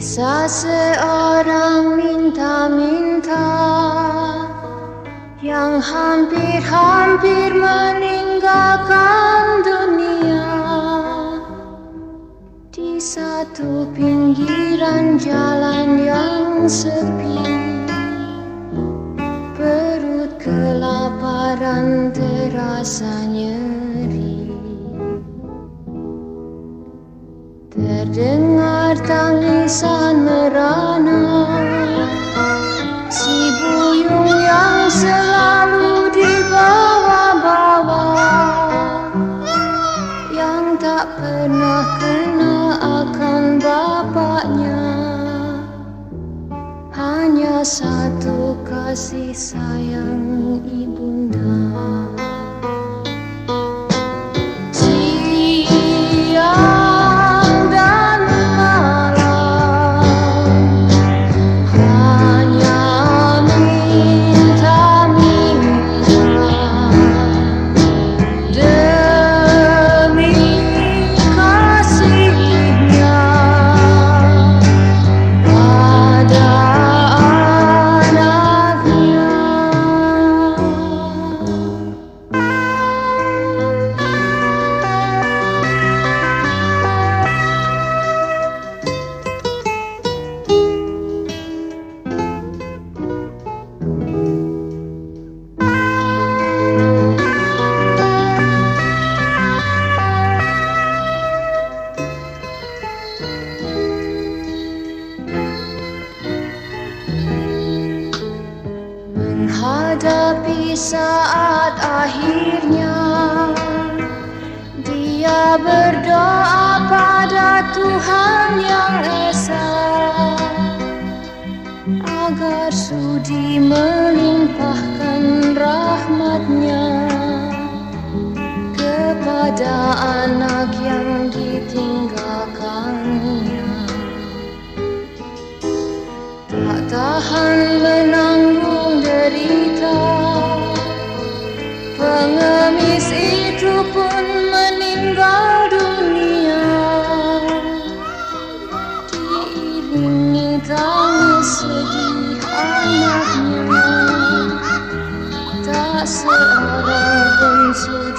Kisah seorang minta-minta Yang hampir-hampir meninggalkan dunia. Di satu pinggiran jalan yang sepi kelaparan terasa nyeri. Terdengar tangisan merana. Si buyung yang selalu dibawa-bawa Yang tak pernah kena akan bapaknya. Hanya satu kasih sayang Saat akhirnya Dia berdoa pada Tuhan yang Esa Agar sudi melimpahkan 所有的风景。